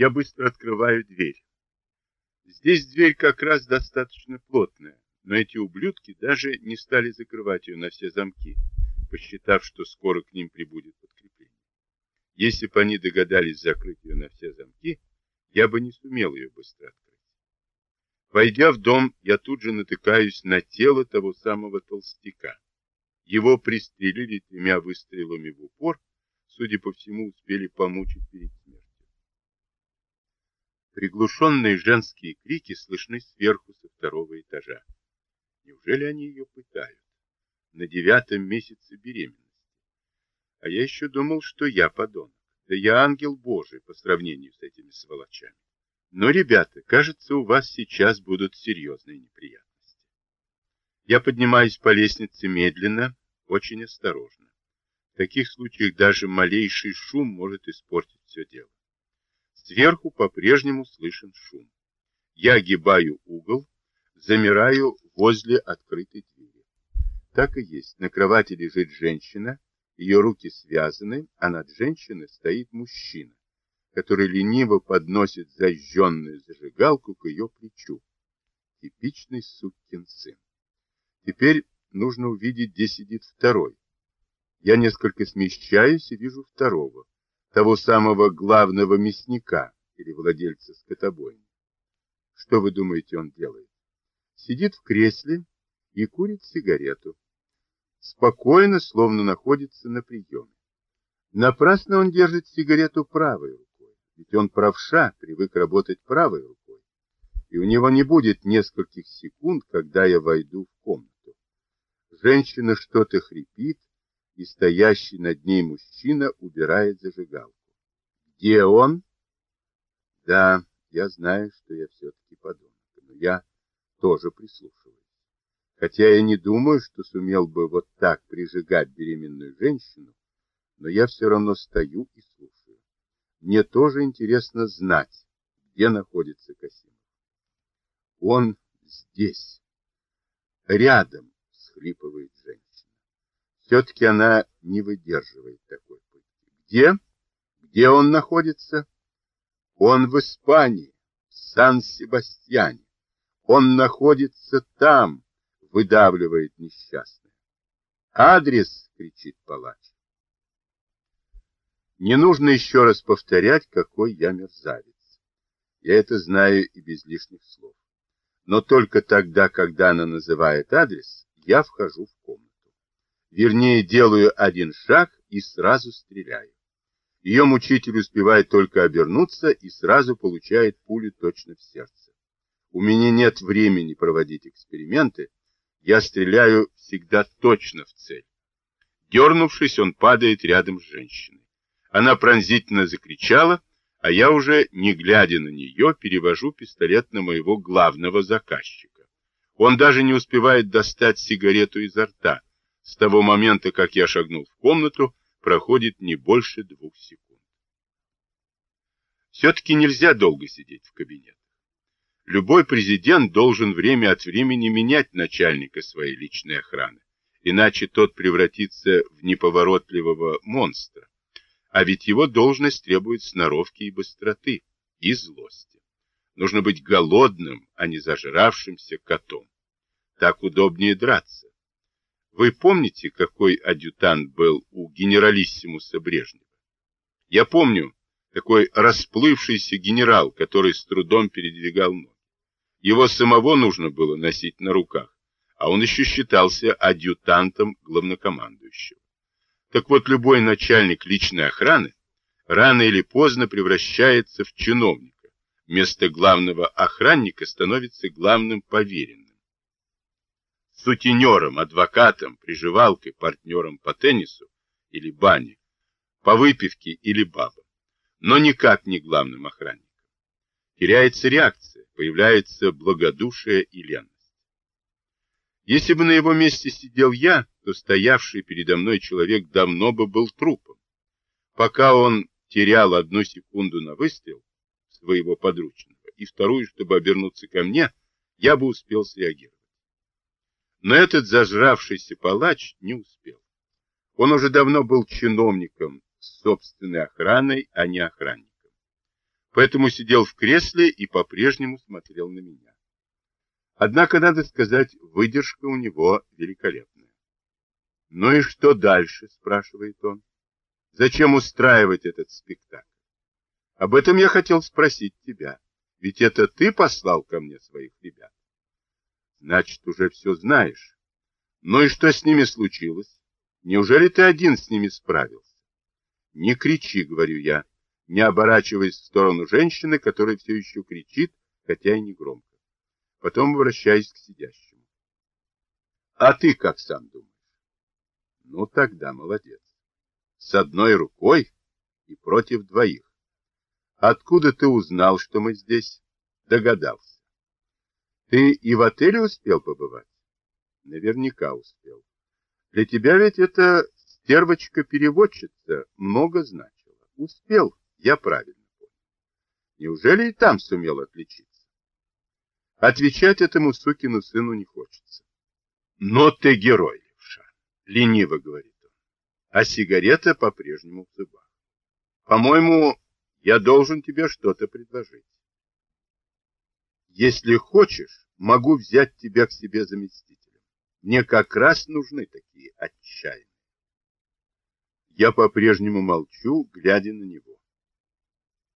Я быстро открываю дверь. Здесь дверь как раз достаточно плотная, но эти ублюдки даже не стали закрывать ее на все замки, посчитав, что скоро к ним прибудет подкрепление. Если бы они догадались закрыть ее на все замки, я бы не сумел ее быстро открыть. Войдя в дом, я тут же натыкаюсь на тело того самого толстяка. Его пристрелили тремя выстрелами в упор, судя по всему, успели помучить перед смертью. Приглушенные женские крики слышны сверху со второго этажа. Неужели они ее пытают? На девятом месяце беременности. А я еще думал, что я подонок. Да я ангел Божий по сравнению с этими сволочами. Но, ребята, кажется, у вас сейчас будут серьезные неприятности. Я поднимаюсь по лестнице медленно, очень осторожно. В таких случаях даже малейший шум может испортить все дело. Сверху по-прежнему слышен шум. Я огибаю угол, замираю возле открытой двери. Так и есть. На кровати лежит женщина, ее руки связаны, а над женщиной стоит мужчина который лениво подносит зажженную зажигалку к ее плечу. Типичный сукин сын. Теперь нужно увидеть, где сидит второй. Я несколько смещаюсь и вижу второго, того самого главного мясника или владельца скотобойни. Что вы думаете, он делает? Сидит в кресле и курит сигарету. Спокойно, словно находится на приеме. Напрасно он держит сигарету правой рукой ведь он правша, привык работать правой рукой, и у него не будет нескольких секунд, когда я войду в комнату. Женщина что-то хрипит, и стоящий над ней мужчина убирает зажигалку. Где он? Да, я знаю, что я все-таки подонок, но я тоже прислушиваюсь. Хотя я не думаю, что сумел бы вот так прижигать беременную женщину, но я все равно стою и слушаю. Мне тоже интересно знать, где находится Касимов. Он здесь, рядом, схлипывает женщина. Все-таки она не выдерживает такой пытки. Где? Где он находится? Он в Испании, в Сан-Себастьяне. Он находится там, выдавливает несчастная. Адрес, кричит палач. Не нужно еще раз повторять, какой я мерзавец. Я это знаю и без лишних слов. Но только тогда, когда она называет адрес, я вхожу в комнату. Вернее, делаю один шаг и сразу стреляю. Ее мучитель успевает только обернуться и сразу получает пулю точно в сердце. У меня нет времени проводить эксперименты, я стреляю всегда точно в цель. Дернувшись, он падает рядом с женщиной. Она пронзительно закричала, а я уже, не глядя на нее, перевожу пистолет на моего главного заказчика. Он даже не успевает достать сигарету изо рта. С того момента, как я шагнул в комнату, проходит не больше двух секунд. Все-таки нельзя долго сидеть в кабинетах. Любой президент должен время от времени менять начальника своей личной охраны, иначе тот превратится в неповоротливого монстра. А ведь его должность требует сноровки и быстроты, и злости. Нужно быть голодным, а не зажравшимся котом. Так удобнее драться. Вы помните, какой адъютант был у генералиссимуса Брежнева? Я помню, такой расплывшийся генерал, который с трудом передвигал ноги. Его самого нужно было носить на руках, а он еще считался адъютантом главнокомандующего. Так вот, любой начальник личной охраны рано или поздно превращается в чиновника. Вместо главного охранника становится главным поверенным. Сутенером, адвокатом, приживалкой, партнером по теннису или бане, по выпивке или бабам, но никак не главным охранником. Теряется реакция, появляется благодушие и ленность. Если бы на его месте сидел я, то стоявший передо мной человек давно бы был трупом. Пока он терял одну секунду на выстрел своего подручного и вторую, чтобы обернуться ко мне, я бы успел среагировать. Но этот зажравшийся палач не успел. Он уже давно был чиновником с собственной охраной, а не охранником. поэтому сидел в кресле и по-прежнему смотрел на меня. Однако, надо сказать, выдержка у него великолепная. «Ну и что дальше?» — спрашивает он. «Зачем устраивать этот спектакль? Об этом я хотел спросить тебя, ведь это ты послал ко мне своих ребят. Значит, уже все знаешь. Ну и что с ними случилось? Неужели ты один с ними справился? Не кричи, говорю я, не оборачиваясь в сторону женщины, которая все еще кричит, хотя и не громко. Потом обращаясь к сидящему. А ты как сам думаешь? Ну тогда молодец. С одной рукой и против двоих. Откуда ты узнал, что мы здесь? Догадался. Ты и в отеле успел побывать? Наверняка успел. Для тебя ведь эта стервочка-переводчица много значила. Успел, я правильно понял. Неужели и там сумел отличиться? Отвечать этому сукину сыну не хочется. Но ты герой, левша, лениво говорит он. А сигарета по-прежнему в зубах. По-моему, я должен тебе что-то предложить. Если хочешь, могу взять тебя к себе заместителем. Мне как раз нужны такие отчаянные. Я по-прежнему молчу, глядя на него.